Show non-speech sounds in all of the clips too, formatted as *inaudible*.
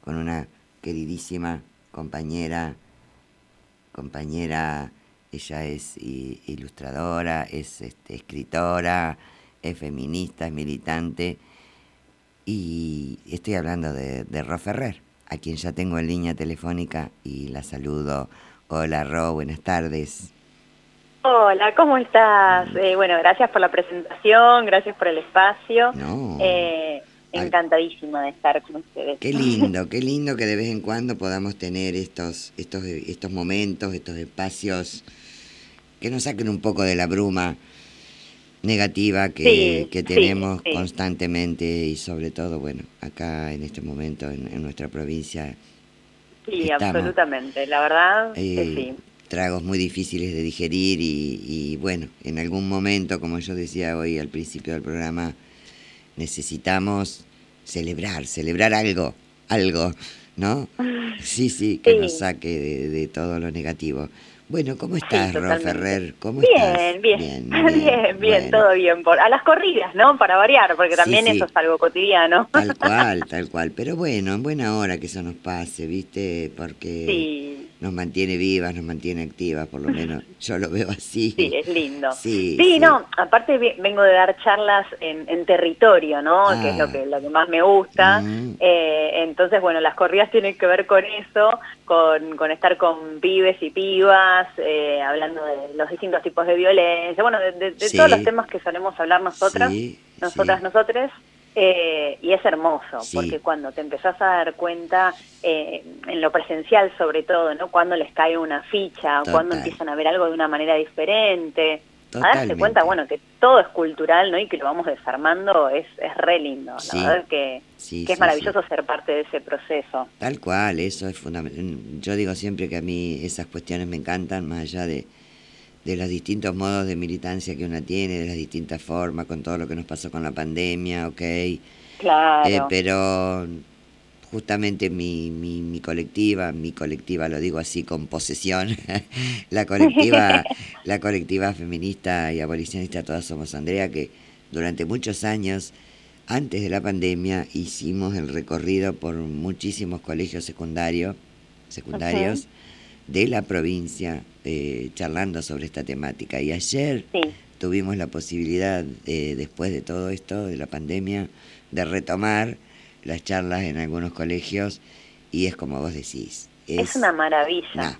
con una queridísima compañera, compañera, ella es ilustradora, es este, escritora, es feminista, es militante, y estoy hablando de, de Ro Ferrer, a quien ya tengo en línea telefónica y la saludo. Hola Ro, buenas tardes. Hola, ¿cómo estás? Eh, bueno, gracias por la presentación, gracias por el espacio. Eh, encantadísima de estar con ustedes. Qué lindo, qué lindo que de vez en cuando podamos tener estos, estos, estos momentos, estos espacios que nos saquen un poco de la bruma negativa que, tenemos constantemente y sobre todo, bueno, acá en este momento en, nuestra provincia. Sí, absolutamente, la verdad eh. Tragos muy difíciles de digerir y, bueno, en algún momento, como yo decía hoy al principio del programa, necesitamos celebrar, celebrar algo, algo, ¿no? Sí, sí, que nos saque de todo lo negativo. Bueno, ¿cómo estás, Ro Ferrer? ¿Cómo bien, estás? Bien, bien, *laughs* bien, bien, todo bien. Por, a las corridas, ¿no? Para variar, porque también eso es algo cotidiano. *laughs* Tal cual, tal cual. Pero bueno, en buena hora que eso nos pase, ¿viste? Porque... Nos mantiene vivas, nos mantiene activas, por lo *laughs* menos yo lo veo así. Sí, es lindo. Sí, sí, no, aparte vengo de dar charlas en, territorio, ¿no? que es lo ah. que, lo que más me gusta. Mm. Eh, entonces, bueno, las corridas tienen que ver con eso, con, con estar con pibes y pibas, eh, hablando de los distintos tipos de violencia, bueno, de, todos los temas que solemos hablar nosotras, nosotras, nosotros. Eh, y es hermoso, porque cuando te empezás a dar cuenta, eh, en lo presencial sobre todo, ¿no? Cuando les cae una ficha, cuando empiezan a ver algo de una manera diferente, a darse cuenta, bueno, que todo es cultural, ¿no? Y que lo vamos desarmando es, es re lindo. La verdad que, que es maravilloso ser parte de ese proceso. Tal cual, eso es fundamental. Yo digo siempre que a mí esas cuestiones me encantan, más allá de de los distintos modos de militancia que una tiene, de las distintas formas, con todo lo que nos pasó con la pandemia, ok. Claro. Eh, pero justamente mi, mi, mi, colectiva, mi colectiva lo digo así con posesión, *laughs* la colectiva, *laughs* la colectiva feminista y abolicionista Todas Somos Andrea, que durante muchos años, antes de la pandemia, hicimos el recorrido por muchísimos colegios secundarios, secundarios de la provincia eh, charlando sobre esta temática. Y ayer tuvimos la posibilidad, después de todo esto, de la pandemia, de retomar las charlas en algunos colegios y es como vos decís. Es, una maravilla.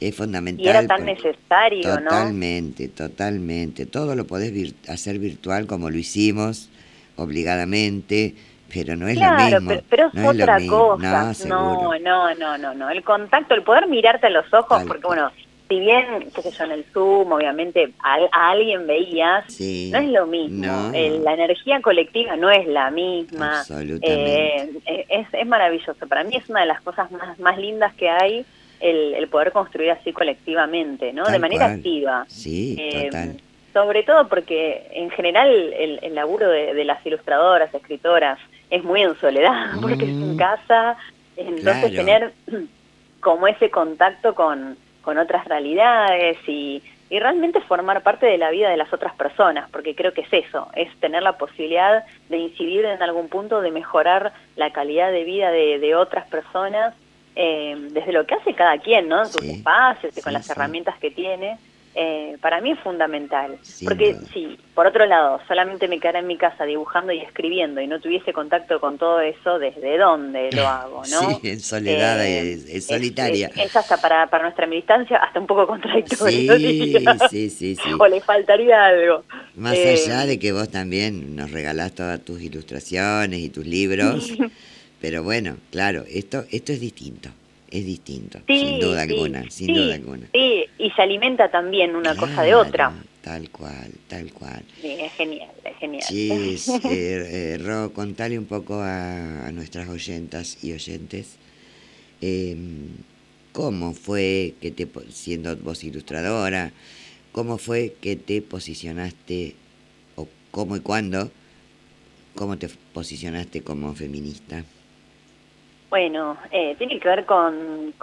es fundamental. Y era tan necesario, totalmente, ¿no? Totalmente, totalmente. Todo lo podés hacer virtual como lo hicimos, obligadamente pero no es lo mismo. Pero, pero es otra cosa. No, no, no, no, no, El contacto, el poder mirarte a los ojos, porque bueno, si bien, qué sé yo, en el Zoom, obviamente a, alguien veías, no es lo mismo. la energía colectiva no es la misma. Absolutamente. Eh, es, es maravilloso. Para mí es una de las cosas más, más lindas que hay. El, el poder construir así colectivamente, ¿no? de manera activa. Sí, eh, total sobre todo porque en general el, el laburo de, las ilustradoras, escritoras, es muy en soledad, *laughs* porque es en mm. casa, entonces tener *clears throat* como ese contacto con, con otras realidades y, y realmente formar parte de la vida de las otras personas, porque creo que es eso, es tener la posibilidad de incidir en algún punto, de mejorar la calidad de vida de, de otras personas, eh, desde lo que hace cada quien, ¿no? En sus espacios y con las herramientas que tiene. Eh, para mí es fundamental. porque si, por otro lado, solamente me quedara en mi casa dibujando y escribiendo y no tuviese contacto con todo eso, ¿desde dónde lo *laughs* hago? ¿no? Sí, en soledad, eh, es, solitaria. Es, hasta para, para nuestra militancia, hasta un poco contradictorio. Sí, sí, sí, *laughs* O le faltaría algo. Más eh, allá de que vos también nos regalás todas tus ilustraciones y tus libros, *laughs* pero bueno, claro, esto, esto es distinto es distinto, sin duda alguna, sin duda alguna. Sí, y se alimenta también una cosa de otra. Tal cual, tal cual. Sí, es genial, es genial. Sí, eh, eh, Ro, contale un poco a, nuestras oyentas y oyentes em, cómo fue que te, siendo vos ilustradora, cómo fue que te posicionaste, o cómo y cuándo, cómo te posicionaste como feminista. Bueno, eh, tiene que ver con,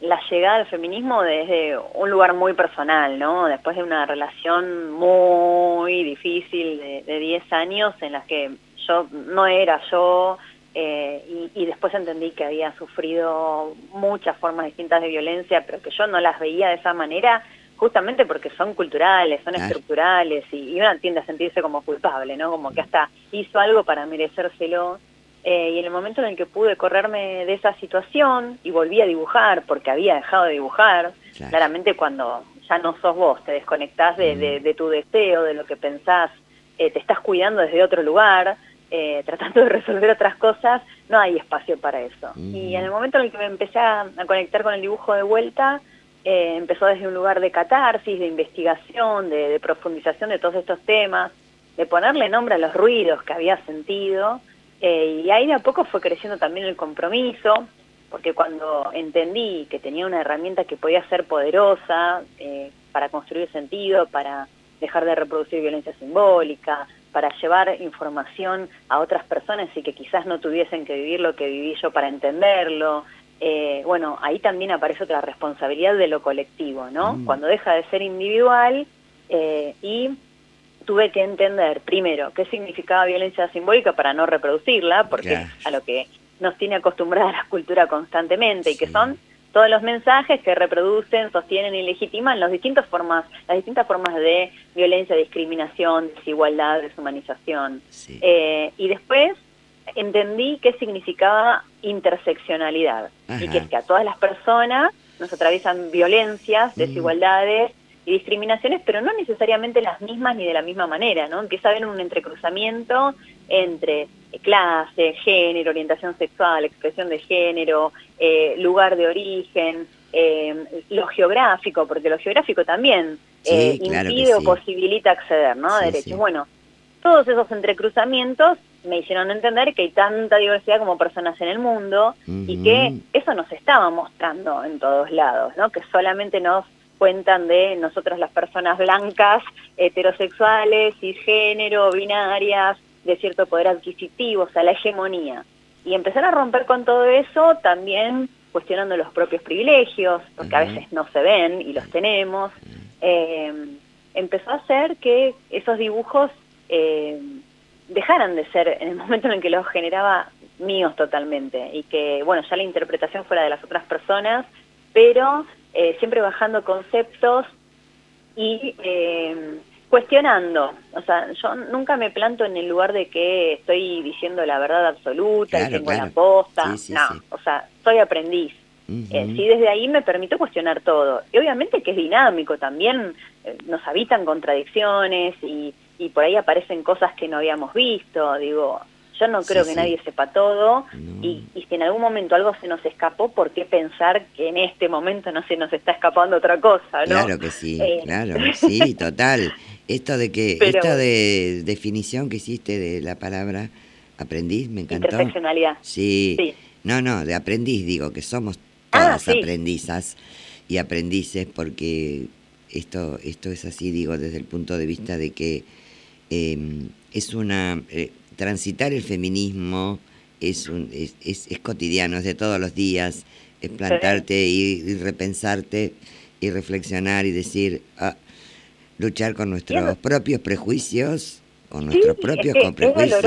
la llegada al feminismo desde un lugar muy personal, ¿no? Después de una relación muy difícil de 10 años en las que yo no era yo, eh, y, después entendí que había sufrido muchas formas distintas de violencia, pero que yo no las veía de esa manera, justamente porque son culturales, son estructurales, y, uno tiende a sentirse como culpable, ¿no? Como que hasta hizo algo para merecérselo. Eh, y en el momento en el que pude correrme de esa situación y volví a dibujar, porque había dejado de dibujar, claramente cuando ya no sos vos, te desconectás de, mm. tu deseo, de lo que pensás, eh, te estás cuidando desde otro lugar, eh, *laughs* tratando de resolver otras cosas, no hay espacio para eso. Y en el momento en el que me empecé a, conectar con el dibujo de vuelta, eh, empezó desde un lugar de catarsis, de investigación, de, profundización de todos estos temas, de ponerle nombre a los ruidos que había sentido, eh, y ahí de a poco fue creciendo también el compromiso, porque cuando entendí que tenía una herramienta que podía ser poderosa para construir sentido, para dejar de reproducir violencia simbólica, para llevar información a otras personas y que quizás no tuviesen que vivir lo que viví yo para entenderlo. Eh, bueno, ahí también aparece otra responsabilidad de lo colectivo, ¿no? Mm. Cuando deja de ser individual eh, y tuve que entender primero qué significaba violencia simbólica para no reproducirla, porque a lo que nos tiene acostumbrada la cultura constantemente y que son todos los mensajes que reproducen, sostienen y legitiman las distintas formas, las distintas formas de violencia, discriminación, desigualdad, deshumanización. Eh, y después entendí qué significaba interseccionalidad y que es que a todas las personas nos atraviesan violencias, mm. Y discriminaciones, pero no necesariamente las mismas ni de la misma manera, ¿no? Empieza a haber un entrecruzamiento entre clase, género, orientación sexual, expresión de género, eh, lugar de origen, eh, lo geográfico, porque lo geográfico también eh, impide o posibilita acceder ¿no? a derechos. Bueno, todos esos entrecruzamientos me hicieron entender que hay tanta diversidad como personas en el mundo y que eso nos estaba mostrando en todos lados, ¿no? que solamente nos cuentan de nosotros las personas blancas, heterosexuales, cisgénero, binarias, de cierto poder adquisitivo, o sea, la hegemonía. Y empezar a romper con todo eso también cuestionando los propios privilegios, porque a veces no se ven y los tenemos, eh, empezó a hacer que esos dibujos eh, dejaran de ser, en el momento en el que los generaba, míos totalmente, y que, bueno, ya la interpretación fuera de las otras personas, pero eh, siempre bajando conceptos y cuestionando, o sea, yo nunca me planto en el lugar de que estoy diciendo la verdad absoluta y tengo la posta, no, o sea, soy aprendiz. Eh, sí, desde ahí me permito cuestionar todo. Y obviamente que es dinámico, también eh, nos habitan contradicciones y, y por ahí aparecen cosas que no habíamos visto, digo, yo no creo que nadie sepa todo y, y, si en algún momento algo se nos escapó, ¿por qué pensar que en este momento no se nos está escapando otra cosa? ¿no? Claro que sí, eh, claro, *laughs* sí, total. Esto de que, esta de definición que hiciste de la palabra aprendiz, me encantó. Interseccionalidad. Sí. No, no, de aprendiz digo, que somos ah, todas aprendizas y aprendices porque esto, esto es así, digo, desde el punto de vista de que em, es una... Eh, transitar el feminismo es, un, es, es, cotidiano, es de todos los días, es plantarte y, repensarte y reflexionar y decir, ah, luchar con nuestros propios prejuicios, con nuestros propios prejuicios,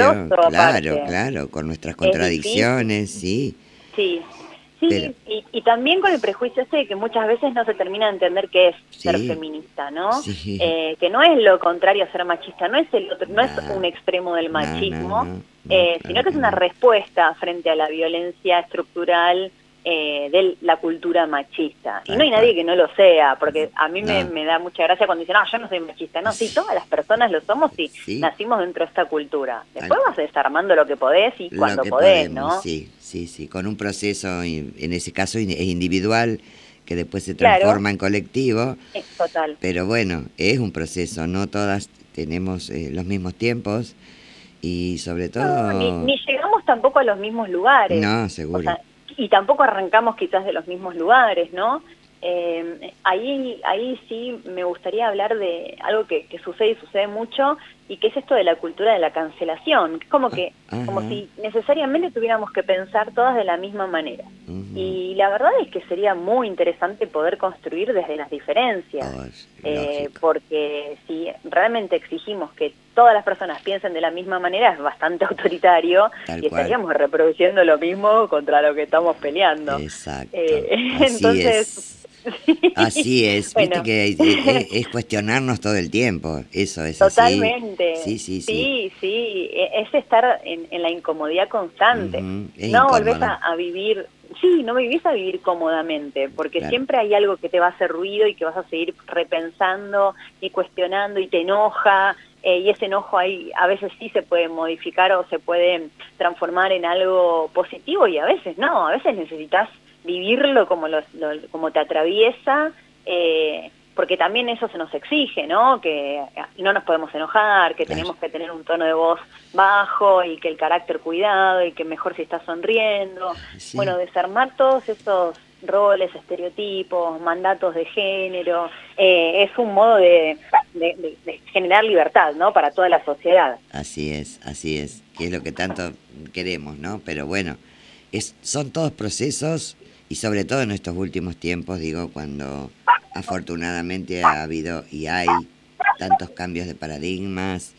claro, claro, con nuestras contradicciones, sí. Sí, sí, y, también con el prejuicio ese que muchas veces no se termina de entender qué es ser feminista, ¿no? Eh, que no es lo contrario a ser machista, no es el otro, no es un extremo del machismo, eh, sino que es una respuesta frente a la violencia estructural eh, de la cultura machista. Y no hay nadie que no lo sea, porque a mí me, da mucha gracia cuando dicen, no, yo no soy machista. No, sí, todas las personas lo somos y nacimos dentro de esta cultura. Después vas desarmando lo que podés y cuando podés, ¿no? Sí, sí, sí, con un proceso, en ese caso es individual, que después se transforma en colectivo. total. Pero bueno, es un proceso, no todas tenemos eh, los mismos tiempos y sobre todo... ni, llegamos tampoco a los mismos lugares. No, seguro y tampoco arrancamos quizás de los mismos lugares, ¿no? Eh, ahí, ahí sí me gustaría hablar de algo que, sucede y sucede mucho, y que es esto de la cultura de la cancelación, como que, como si necesariamente tuviéramos que pensar todas de la misma manera. Y la verdad es que sería muy interesante poder construir desde las diferencias, oh, eh, porque si realmente exigimos que todas las personas piensen de la misma manera es bastante *laughs* autoritario y estaríamos reproduciendo lo mismo contra lo que estamos peleando. Exacto. Eh, *laughs* entonces... *laughs* Así es, viste que es, cuestionarnos todo el tiempo, eso es Totalmente. Sí, sí, sí. Sí, e, es estar en, la incomodidad constante. no volvés a, vivir, sí, no vivís a vivir cómodamente, porque siempre hay algo que te va a hacer ruido y que vas a seguir repensando y cuestionando y te enoja. Eh, y ese enojo ahí a veces sí se puede modificar o se puede transformar en algo positivo y a veces no, a veces necesitas vivirlo como, como te atraviesa, eh, porque también eso se nos exige, ¿no? Que no nos podemos enojar, que tenemos que tener un tono de voz bajo y que el carácter cuidado y que mejor si estás sonriendo. Bueno, desarmar todos esos roles, estereotipos, mandatos de género, eh, es un modo de, de, generar libertad, ¿no? Para toda la sociedad. Así es, así es, que es lo que tanto queremos, ¿no? Pero bueno, es, son todos procesos y sobre todo en estos últimos tiempos, digo, cuando afortunadamente ha habido y hay tantos cambios de paradigmas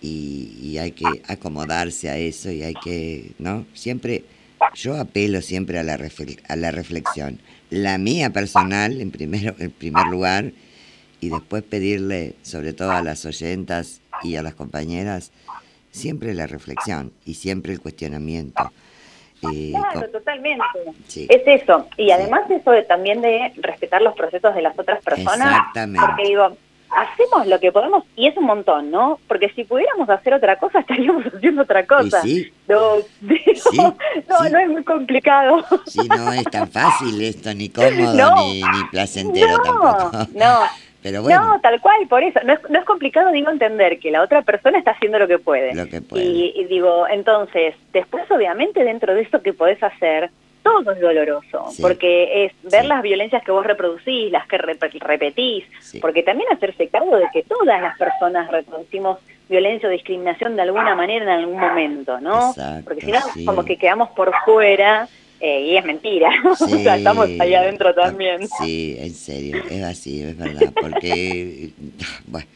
y, hay que acomodarse a eso y hay que, ¿no? Siempre, yo apelo siempre a la, a la reflexión, la mía personal en primer, en primer lugar y después pedirle, sobre todo a las oyentas y a las compañeras, siempre la reflexión y siempre el cuestionamiento claro, totalmente. Es eso. Y además eso de, también de respetar los procesos de las otras personas. Exactamente. Porque digo, hacemos lo que podemos y es un montón, ¿no? Porque si pudiéramos hacer otra cosa, *laughs* estaríamos haciendo otra cosa. *laughs* No, no, no, es muy complicado. Sí, no es tan fácil esto, ni cómodo, *laughs* ni, ni placentero tampoco. No, no, tal cual, por eso. No es, no es complicado, digo, entender que la otra persona está haciendo lo que puede. Lo que puede. Y, digo, entonces, después obviamente dentro de eso que podés hacer, todo es doloroso, porque es ver las violencias que vos reproducís, las que repetís, porque también hacerse cargo de que todas las personas reproducimos violencia o discriminación de alguna manera en algún momento, ¿no? porque si no, como que quedamos por fuera eh, y es mentira, *laughs* o sea, estamos ahí adentro también. Sí, en serio, es así, es verdad, porque, *laughs* bueno,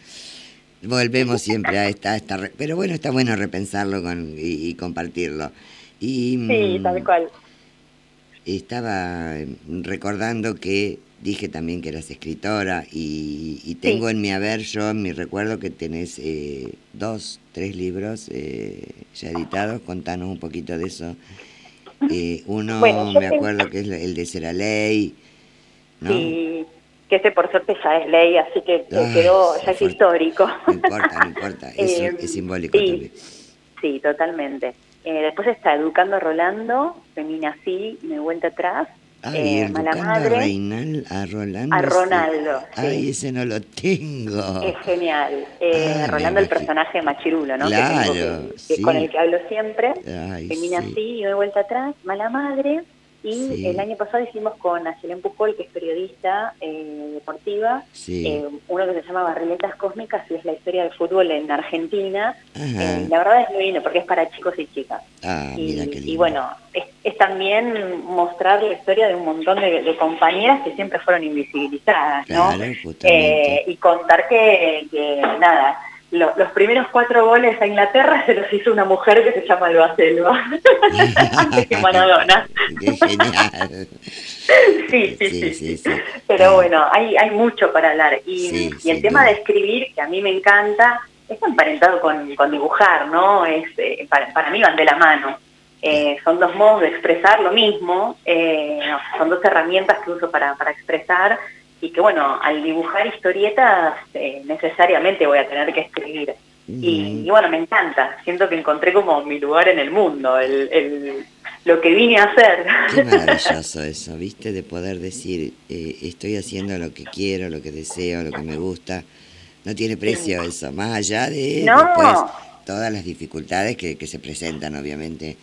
volvemos siempre a esta, esta pero bueno, está bueno repensarlo con, y, compartirlo. Y, sí, tal mm, cual. Estaba recordando que dije también que eras escritora y, tengo en mi haber, yo en mi recuerdo que tenés eh, dos, tres libros eh, ya editados, contanos un poquito de eso eh, uno, me acuerdo que es el de Será Ley, ¿no? Sí, que ese por suerte ya es ley, así que quedó, ya es histórico. No importa, no importa, es, *laughs* eh, simbólico sí, también. Sí, totalmente. Eh, después está Educando a Rolando, Femina Sí, Me Vuelta Atrás, Ay, eh, Mala Madre. A, Rolando. A Ronaldo. Ay, ese no lo tengo. Es genial. Eh, Rolando, el personaje Machirulo, ¿no? Claro. Que, Con el que hablo siempre. Ay, Termina así, y de vuelta atrás. Mala Madre. Y el año pasado hicimos con Ayelen Pujol, que es periodista eh, deportiva, eh, uno que se llama Barriletas Cósmicas, y es la historia del fútbol en Argentina. Eh, la verdad es muy lindo, porque es para chicos y chicas. Ah, y, mira qué lindo. y bueno, es, también mostrar la historia de un montón de, compañeras que siempre fueron invisibilizadas, ¿no? y contar que, que nada los primeros cuatro goles a Inglaterra se los hizo una mujer que se llama Alba Selva, *laughs* antes que Maradona. Qué genial. Sí sí, sí, sí, Pero bueno, hay, hay mucho para hablar. Y, y el tema de escribir, que a mí me encanta, está emparentado con, con dibujar, ¿no? Es, eh, para, mí van de la mano. Eh, son dos modos de expresar lo mismo, eh, son dos herramientas que uso para, para expresar y que bueno, al dibujar historietas eh, necesariamente voy a tener que escribir. Y, bueno, me encanta, siento que encontré como mi lugar en el mundo, el, lo que vine a hacer. Qué *laughs* maravilloso eso, ¿viste? De poder decir, eh, estoy haciendo lo que quiero, lo que deseo, lo que me gusta. No tiene precio eso, más allá de después todas las dificultades que, que se presentan, obviamente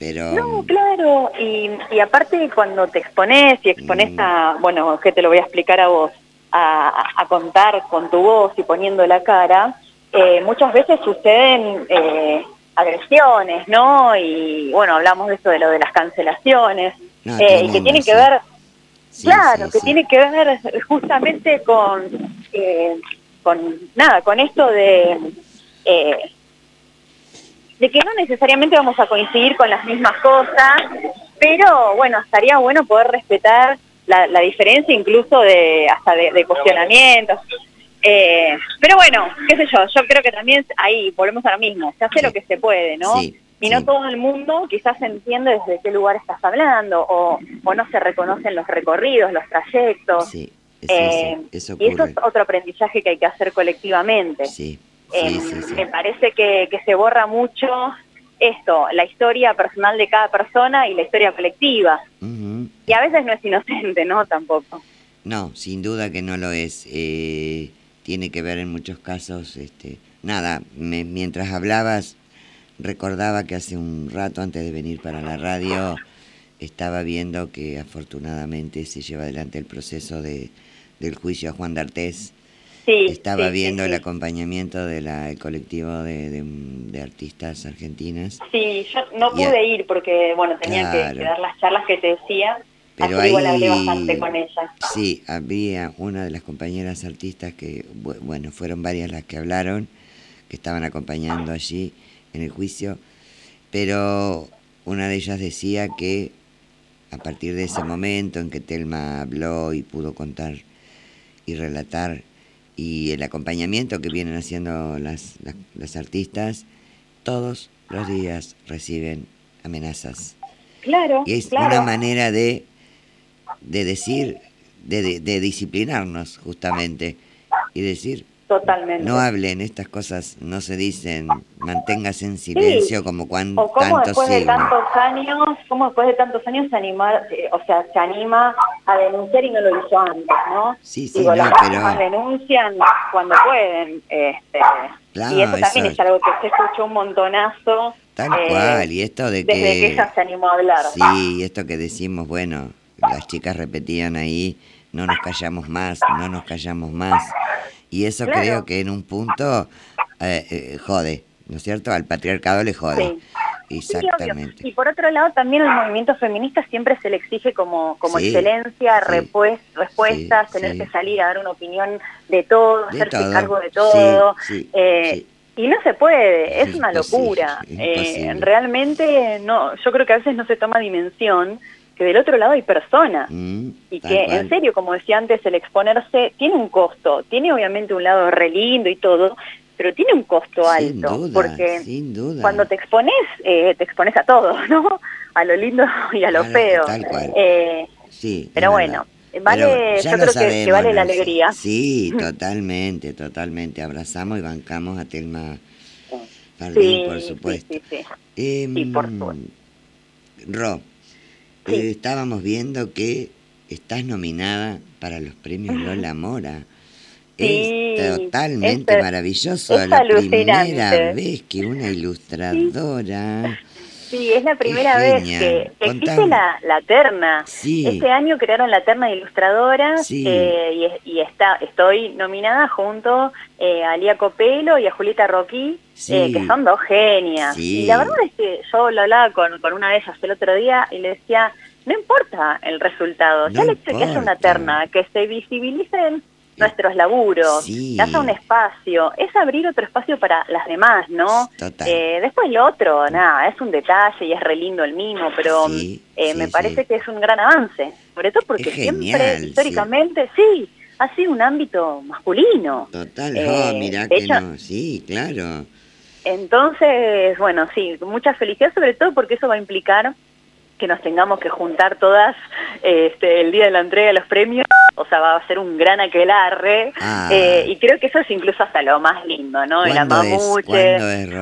no, claro, y, y aparte cuando te expones y expones mm. a, bueno, que te lo voy a explicar a vos, a, a, contar con tu voz y poniendo la cara, eh, muchas veces suceden eh, agresiones, ¿no? Y bueno, hablamos de esto de lo de las cancelaciones, eh, y que tiene que ver, claro, que tiene que ver justamente con, con nada, con esto de, de que no necesariamente vamos a coincidir con las mismas cosas, pero bueno, estaría bueno poder respetar la, diferencia incluso de hasta de, de cuestionamientos. Eh, pero bueno, qué sé yo, yo creo que también ahí volvemos a lo mismo, se hace lo que se puede, ¿no? y no todo el mundo quizás entiende desde qué lugar estás hablando o, o no se reconocen los recorridos, los trayectos. Sí, eh, eso y eso es otro aprendizaje que hay que hacer colectivamente. Sí, eh, me parece que, que se borra mucho esto, la historia personal de cada persona y la historia colectiva. Y a veces no es inocente, ¿no? Tampoco. No, sin duda que no lo es. Eh, tiene que ver en muchos casos, este, nada, mientras hablabas recordaba que hace un rato antes de venir para la radio estaba viendo que afortunadamente se lleva adelante el proceso de, del juicio a Juan D'Artés. Sí, estaba viendo el acompañamiento del colectivo de, de, artistas argentinas. Sí, yo no pude ir porque, bueno, tenía que, dar las charlas que te decía, pero ahí, bastante con ella. Sí, había una de las compañeras artistas que, bueno, fueron varias las que hablaron, que estaban acompañando allí en el juicio, pero una de ellas decía que a partir de ese momento en que Telma habló y pudo contar y relatar y el acompañamiento que vienen haciendo las, las, artistas, todos los días reciben amenazas. Claro. Y es una manera de de decir, de, de, disciplinarnos justamente y decir, Totalmente. No hablen, estas cosas no se dicen, manténgase en silencio como cuando o cómo después de tantos años, cómo después de tantos años se anima, eh, o sea, se anima a denunciar y no lo hizo antes, ¿no? Sí, sí, no, las pero... denuncian cuando pueden, este, y eso también es algo que se escuchó un montonazo. Tal eh, cual, y esto de que... Desde que ella se animó a hablar. Sí, esto que decimos, bueno, las chicas repetían ahí, no nos callamos más, no nos callamos más. Y eso creo que en un punto eh, eh, jode, ¿no es cierto? Al patriarcado le jode. Exactamente. y por otro lado, también el movimiento feminista siempre se le exige como, como excelencia, respuestas, tener que salir a dar una opinión de todo, hacerse cargo de todo. Eh, y no se puede, es, una locura. realmente no, yo creo que a veces no se toma dimensión que del otro lado hay personas mm, y que en serio, como decía antes, el exponerse tiene un costo, tiene obviamente un lado re lindo y todo, pero tiene un costo alto, porque cuando te expones, eh, te expones a todo, *laughs* ¿no? A lo lindo y a lo feo. Eh, sí, pero bueno. Vale, yo creo que, vale la alegría. Sí, *laughs* totalmente, totalmente. Abrazamos y bancamos a Telma Fardín, por supuesto. Sí, sí, sí. por em, supuesto. Eh, estábamos viendo que estás nominada para los premios Lola Mora. es totalmente maravilloso. Es la primera vez que una ilustradora Sí, es la primera vez que, existe la, la, terna. Este año crearon la terna de ilustradoras eh, y, está, estoy nominada junto eh, a Lía Copelo y a Julieta Roquí, eh, que son dos genias. Y la verdad es que yo lo hablaba con, con una de ellas el otro día y le decía, no importa el resultado, ya el hecho que haya una terna, que se visibilicen nuestros laburos, haya un espacio, es abrir otro espacio para las demás, ¿no? Eh, después lo otro, nada, es un detalle y es re lindo el mismo, pero eh, me parece que es un gran avance, sobre todo porque siempre, históricamente, sí. ha sido un ámbito masculino. Total, eh, mira que no, sí, claro. Entonces, bueno, sí, mucha felicidad sobre todo porque eso va a implicar que nos tengamos que juntar todas este, el día de la entrega de los premios, o sea, va a ser un gran aquelarre, ah. eh, y creo que eso es incluso hasta lo más lindo, ¿no? El amamuche.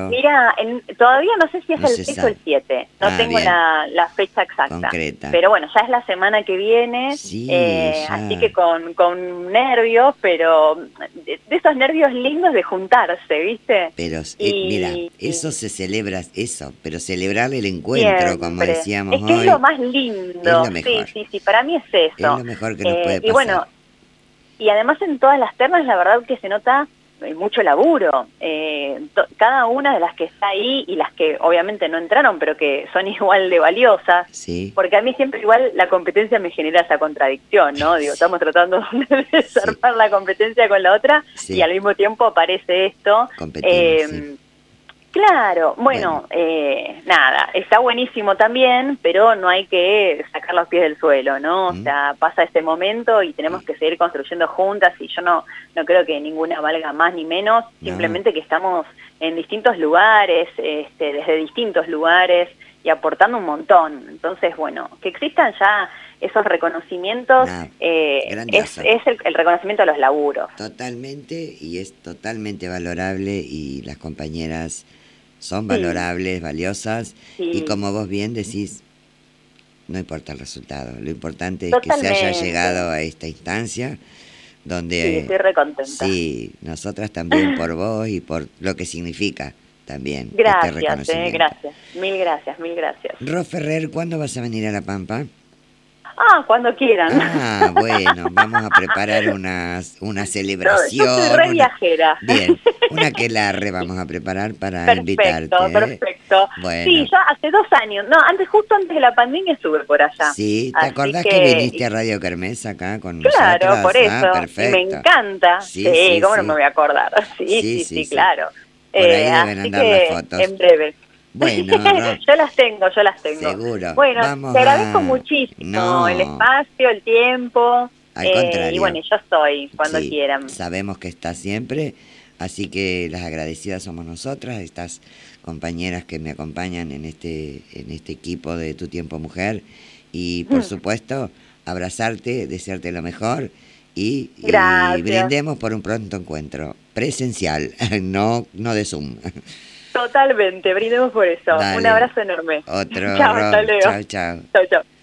Mira, todavía no sé si es el 6 o el 7, no ah, tengo la, fecha exacta, pero bueno, ya es la semana que viene, eh, así que con, con nervios, pero de, esos nervios lindos de juntarse, ¿viste? Pero, eh, mira, eso se celebra, eso, pero celebrar el encuentro, como decíamos es lo más lindo. Sí, sí, sí, para mí es eso. Es lo mejor que nos puede pasar. Y bueno, y además en todas las ternas la verdad que se nota mucho laburo. Eh, cada una de las que está ahí y las que obviamente no entraron, pero que son *laughs* igual de valiosas, sí. porque a mí siempre igual la competencia me genera esa contradicción, ¿no? Digo, estamos tratando *laughs* de desarmar la competencia con la otra y al mismo tiempo aparece esto. Eh, Claro, bueno, Eh, nada, está buenísimo también, pero no hay que sacar los pies del suelo, ¿no? O sea, pasa ese momento y tenemos que seguir construyendo juntas y yo no, no creo que ninguna valga más ni menos, simplemente que estamos en distintos lugares, este, desde distintos lugares y aportando un montón. Entonces, bueno, que existan ya esos reconocimientos eh, es, es el, el, reconocimiento de los laburos. Totalmente, y es totalmente valorable y las compañeras son valorables, valiosas, y como vos bien decís, no importa el resultado, lo importante es que se haya llegado a esta instancia donde... Sí, estoy recontenta. Sí, nosotras también por vos y por lo que significa también. Este gracias, eh, gracias, mil gracias, mil gracias. Ro Ferrer, ¿cuándo vas a venir a La Pampa? Ah, cuando quieran. Ah, *laughs* bueno, vamos a preparar una, una celebración. yo soy re viajera. Bien, una que *laughs* re vamos a preparar para invitarte. Perfecto, perfecto. Sí, ya hace dos años, no, antes justo antes de la pandemia estuve por allá. Sí, ¿te acordás que... viniste a Radio Kermés acá con claro, por ah, eso. perfecto. me encanta. Sí, sí, ¿cómo no me voy a acordar? *laughs* Sí, sí, sí, claro. Por ahí eh, deben andar las fotos. En breve. Bueno, *laughs* yo las tengo, yo las tengo. Seguro. Bueno, te agradezco muchísimo el espacio, el tiempo. Al eh, Y bueno, yo estoy cuando quieran. Sabemos que está siempre, así que las agradecidas somos nosotras, estas compañeras que me acompañan en este, en este equipo de Tu Tiempo Mujer. Y por mm. supuesto, abrazarte, desearte lo mejor y, y brindemos por un pronto encuentro presencial, *laughs* no, no de Zoom. Totalmente, brindemos por eso. Un abrazo enorme. Otro. Chao, hasta luego. Chao, chao. Chao, chao.